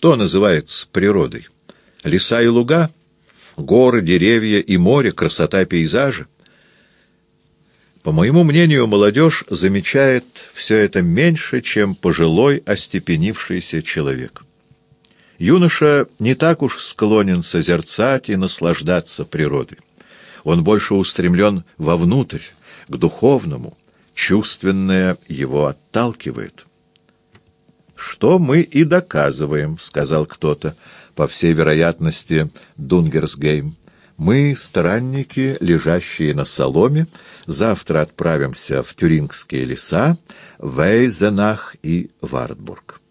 Что называется природой? Леса и луга? Горы, деревья и море, красота пейзажа? По моему мнению, молодежь замечает все это меньше, чем пожилой остепенившийся человек. Юноша не так уж склонен созерцать и наслаждаться природой. Он больше устремлен вовнутрь, к духовному, чувственное его отталкивает. «Что мы и доказываем», — сказал кто-то, по всей вероятности, Дунгерсгейм. «Мы, странники, лежащие на соломе, завтра отправимся в Тюрингские леса, в Эйзенах и Вартбург».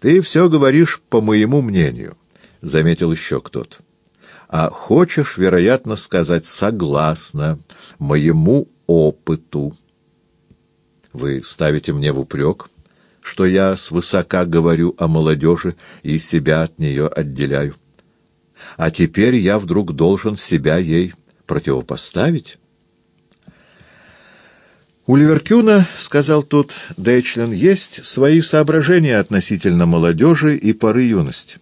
«Ты все говоришь по моему мнению», — заметил еще кто-то. «А хочешь, вероятно, сказать «согласно» моему опыту». Вы ставите мне в упрек, что я свысока говорю о молодежи и себя от нее отделяю. А теперь я вдруг должен себя ей противопоставить? «У Ливеркюна, — сказал тут Дейчлин, — есть свои соображения относительно молодежи и поры юности.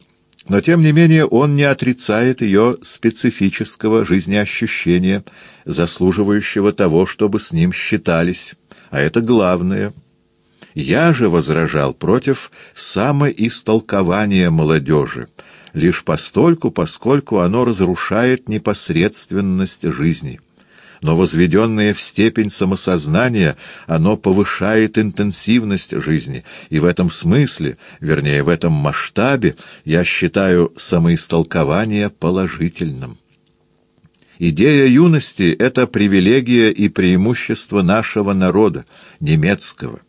Но, тем не менее, он не отрицает ее специфического жизнеощущения, заслуживающего того, чтобы с ним считались, а это главное. Я же возражал против самоистолкования молодежи, лишь постольку, поскольку оно разрушает непосредственность жизни. Но возведенное в степень самосознания, оно повышает интенсивность жизни, и в этом смысле, вернее, в этом масштабе, я считаю самоистолкование положительным. Идея юности — это привилегия и преимущество нашего народа, немецкого.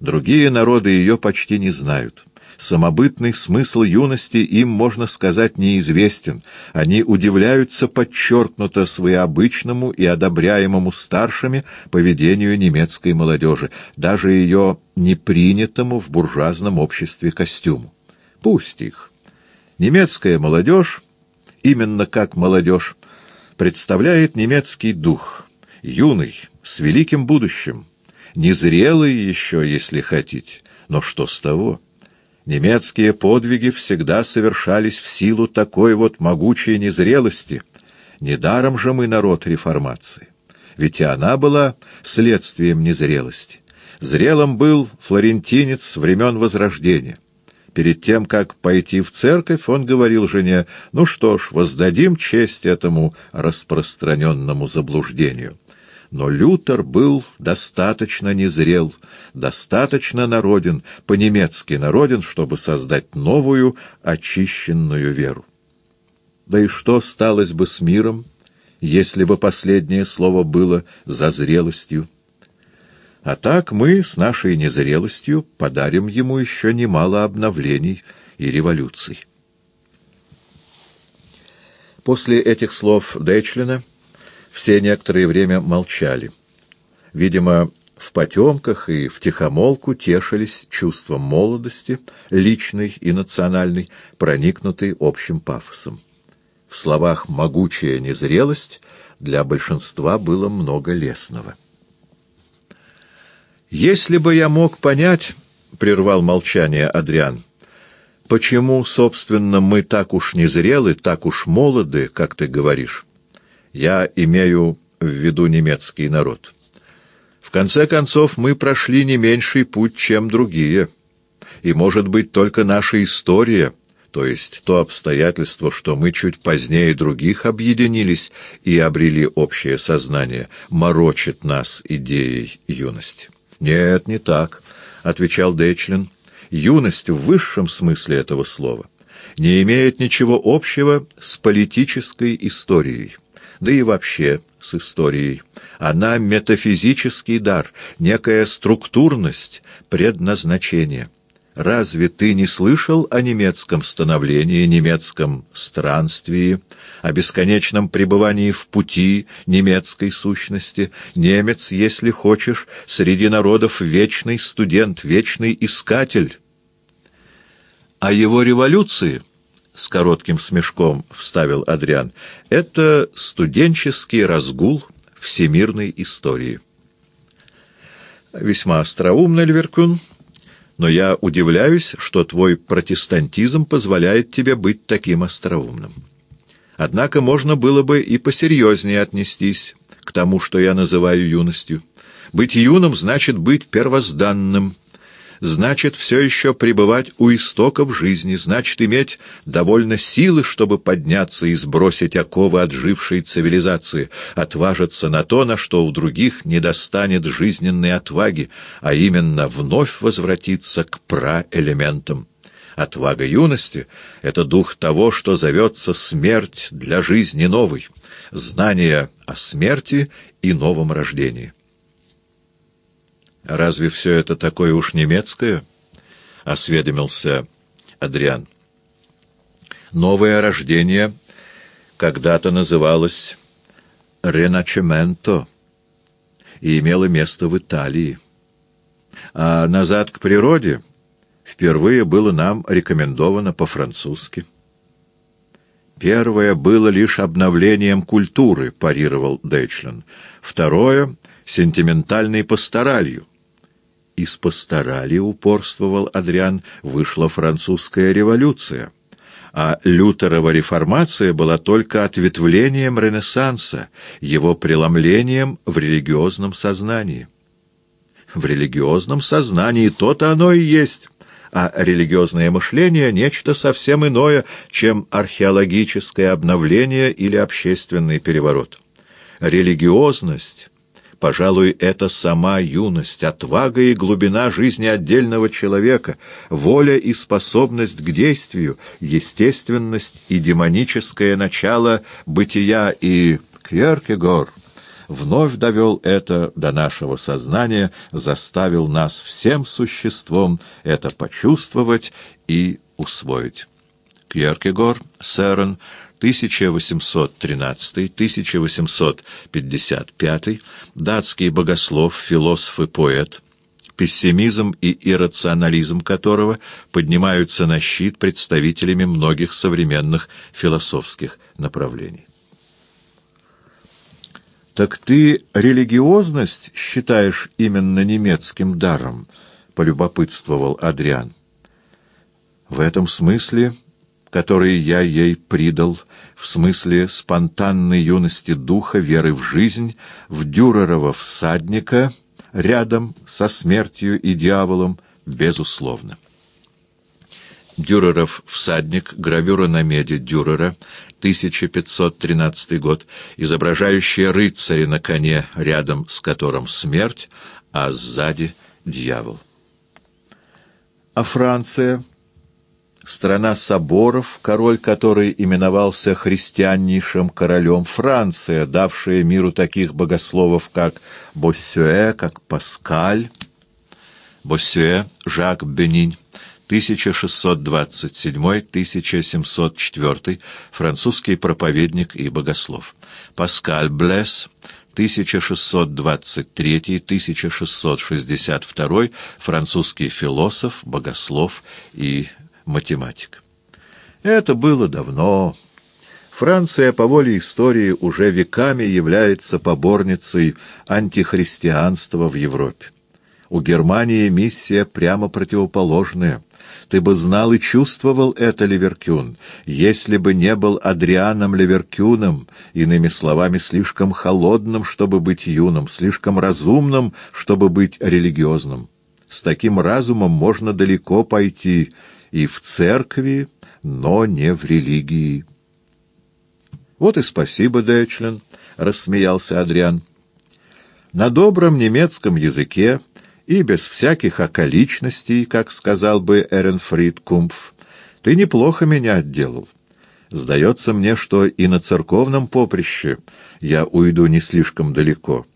Другие народы ее почти не знают. Самобытный смысл юности им, можно сказать, неизвестен. Они удивляются подчеркнуто своеобычному и одобряемому старшими поведению немецкой молодежи, даже ее непринятому в буржуазном обществе костюму. Пусть их. Немецкая молодежь, именно как молодежь, представляет немецкий дух, юный, с великим будущим, незрелый еще, если хотите, но что с того? Немецкие подвиги всегда совершались в силу такой вот могучей незрелости. Недаром же мы народ реформации. Ведь и она была следствием незрелости. Зрелым был флорентинец времен Возрождения. Перед тем, как пойти в церковь, он говорил жене, «Ну что ж, воздадим честь этому распространенному заблуждению». Но Лютер был достаточно незрел, достаточно народен, по-немецки народен, чтобы создать новую, очищенную веру. Да и что сталось бы с миром, если бы последнее слово было за зрелостью? А так мы с нашей незрелостью подарим ему еще немало обновлений и революций. После этих слов Дэчлина все некоторое время молчали. Видимо, в потемках и в тихомолку тешились чувством молодости, личной и национальной, проникнутой общим пафосом. В словах «могучая незрелость» для большинства было много лесного. «Если бы я мог понять, — прервал молчание Адриан, — почему, собственно, мы так уж незрелы, так уж молоды, как ты говоришь, я имею в виду немецкий народ. В конце концов, мы прошли не меньший путь, чем другие, и, может быть, только наша история — то есть то обстоятельство, что мы чуть позднее других объединились и обрели общее сознание, морочит нас идеей юности. «Нет, не так», — отвечал Дэчлин. «Юность в высшем смысле этого слова не имеет ничего общего с политической историей, да и вообще с историей. Она метафизический дар, некая структурность, предназначение». Разве ты не слышал о немецком становлении, немецком странствии, о бесконечном пребывании в пути немецкой сущности? Немец, если хочешь, среди народов вечный студент, вечный искатель. А его революции, с коротким смешком вставил Адриан, это студенческий разгул всемирной истории. Весьма остроумно, Льверкун, но я удивляюсь, что твой протестантизм позволяет тебе быть таким остроумным. Однако можно было бы и посерьезнее отнестись к тому, что я называю юностью. Быть юным значит быть первозданным — значит все еще пребывать у истоков жизни, значит иметь довольно силы, чтобы подняться и сбросить оковы отжившей цивилизации, отважиться на то, на что у других не достанет жизненной отваги, а именно вновь возвратиться к праэлементам. Отвага юности — это дух того, что зовется смерть для жизни новой, знание о смерти и новом рождении. «Разве все это такое уж немецкое?» — осведомился Адриан. «Новое рождение когда-то называлось «Реначементо» и имело место в Италии. А «Назад к природе» впервые было нам рекомендовано по-французски. Первое было лишь обновлением культуры, парировал Дейчлен. Второе — сентиментальной пасторалью. Из пасторали, упорствовал Адриан, вышла французская революция, а Лютерова реформация была только ответвлением Ренессанса, его преломлением в религиозном сознании. В религиозном сознании то-то оно и есть, а религиозное мышление — нечто совсем иное, чем археологическое обновление или общественный переворот. Религиозность Пожалуй, это сама юность, отвага и глубина жизни отдельного человека, воля и способность к действию, естественность и демоническое начало бытия и Кьеркегор вновь довел это до нашего сознания, заставил нас всем существом это почувствовать и усвоить. Кьеркегор, Сэрон, 1813-1855, датский богослов, философ и поэт, пессимизм и иррационализм которого поднимаются на щит представителями многих современных философских направлений. «Так ты религиозность считаешь именно немецким даром?» — полюбопытствовал Адриан. «В этом смысле...» который я ей придал, в смысле спонтанной юности духа, веры в жизнь, в Дюрерова всадника, рядом со смертью и дьяволом, безусловно. Дюреров всадник, гравюра на меди Дюрера, 1513 год, изображающая рыцаря на коне, рядом с которым смерть, а сзади дьявол. А Франция страна соборов, король которой именовался христианнейшим королем Франция, давшая миру таких богословов, как Боссюэ, как Паскаль. Боссюэ, Жак Бенинь, 1627-1704, французский проповедник и богослов. Паскаль Блесс, 1623-1662, французский философ, богослов и математик. Это было давно. Франция по воле истории уже веками является поборницей антихристианства в Европе. У Германии миссия прямо противоположная. Ты бы знал и чувствовал это, Ливеркюн, если бы не был Адрианом Ливеркюном, иными словами, слишком холодным, чтобы быть юным, слишком разумным, чтобы быть религиозным. С таким разумом можно далеко пойти, и в церкви, но не в религии. «Вот и спасибо, Дэчлен», — рассмеялся Адриан. «На добром немецком языке и без всяких околичностей, как сказал бы Эренфрид Кумпф, ты неплохо меня отделал. Сдается мне, что и на церковном поприще я уйду не слишком далеко.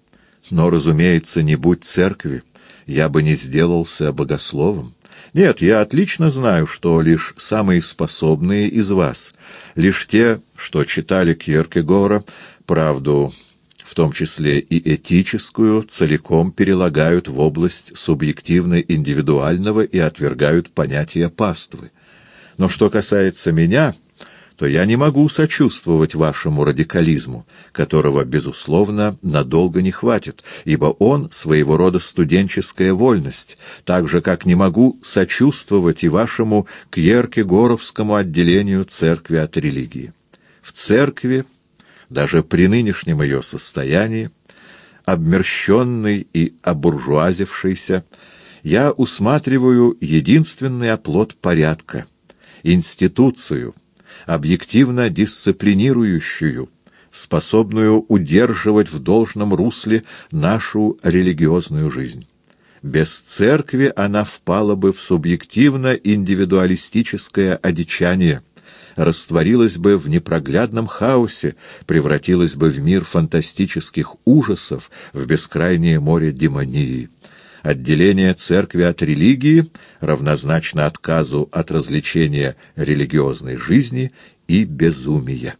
Но, разумеется, не будь церкви, я бы не сделался богословом. Нет, я отлично знаю, что лишь самые способные из вас, лишь те, что читали Кьеркегора, правду, в том числе и этическую, целиком перелагают в область субъективно-индивидуального и отвергают понятие паствы. Но что касается меня, то я не могу сочувствовать вашему радикализму, которого, безусловно, надолго не хватит, ибо он своего рода студенческая вольность, так же, как не могу сочувствовать и вашему кьеркегоровскому отделению церкви от религии. В церкви, даже при нынешнем ее состоянии, обмерщенной и обуржуазившейся, я усматриваю единственный оплот порядка, институцию, объективно дисциплинирующую, способную удерживать в должном русле нашу религиозную жизнь. Без церкви она впала бы в субъективно-индивидуалистическое одичание, растворилась бы в непроглядном хаосе, превратилась бы в мир фантастических ужасов, в бескрайнее море демонии. Отделение церкви от религии равнозначно отказу от развлечения религиозной жизни и безумия.